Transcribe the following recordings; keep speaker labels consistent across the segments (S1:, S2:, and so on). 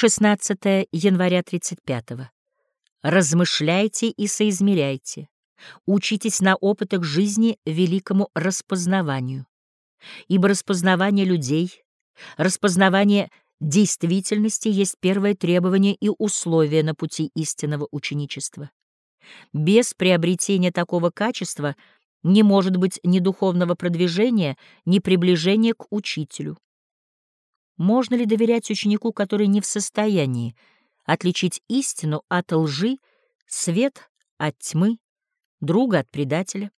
S1: 16 января 35 -го. Размышляйте и соизмеряйте. Учитесь на опытах жизни великому распознаванию. Ибо распознавание людей, распознавание действительности есть первое требование и условие на пути истинного ученичества. Без приобретения такого качества не может быть ни духовного продвижения, ни приближения к учителю. Можно ли доверять ученику, который не в состоянии отличить истину от лжи, свет от тьмы, друга от предателя?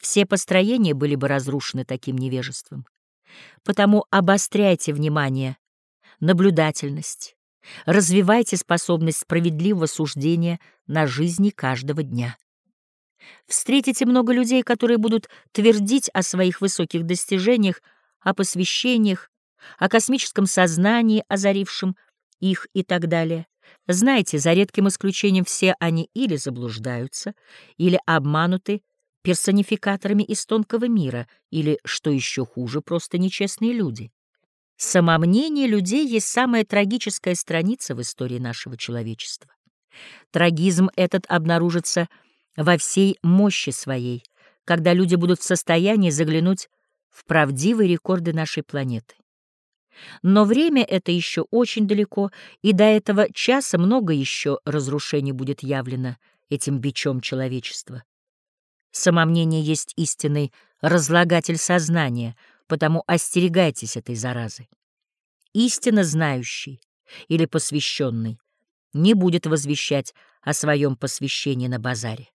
S1: Все построения были бы разрушены таким невежеством. Потому обостряйте внимание, наблюдательность, развивайте способность справедливого суждения на жизни каждого дня. Встретите много людей, которые будут твердить о своих высоких достижениях, о посвящениях, о космическом сознании, озарившем их и так далее. Знаете, за редким исключением все они или заблуждаются, или обмануты персонификаторами из тонкого мира, или, что еще хуже, просто нечестные люди. Самомнение людей есть самая трагическая страница в истории нашего человечества. Трагизм этот обнаружится во всей мощи своей, когда люди будут в состоянии заглянуть в правдивые рекорды нашей планеты. Но время это еще очень далеко, и до этого часа много еще разрушений будет явлено этим бичом человечества. Самомнение есть истинный разлагатель сознания, потому остерегайтесь этой заразы. Истинно знающий или посвященный не будет возвещать о своем посвящении на базаре.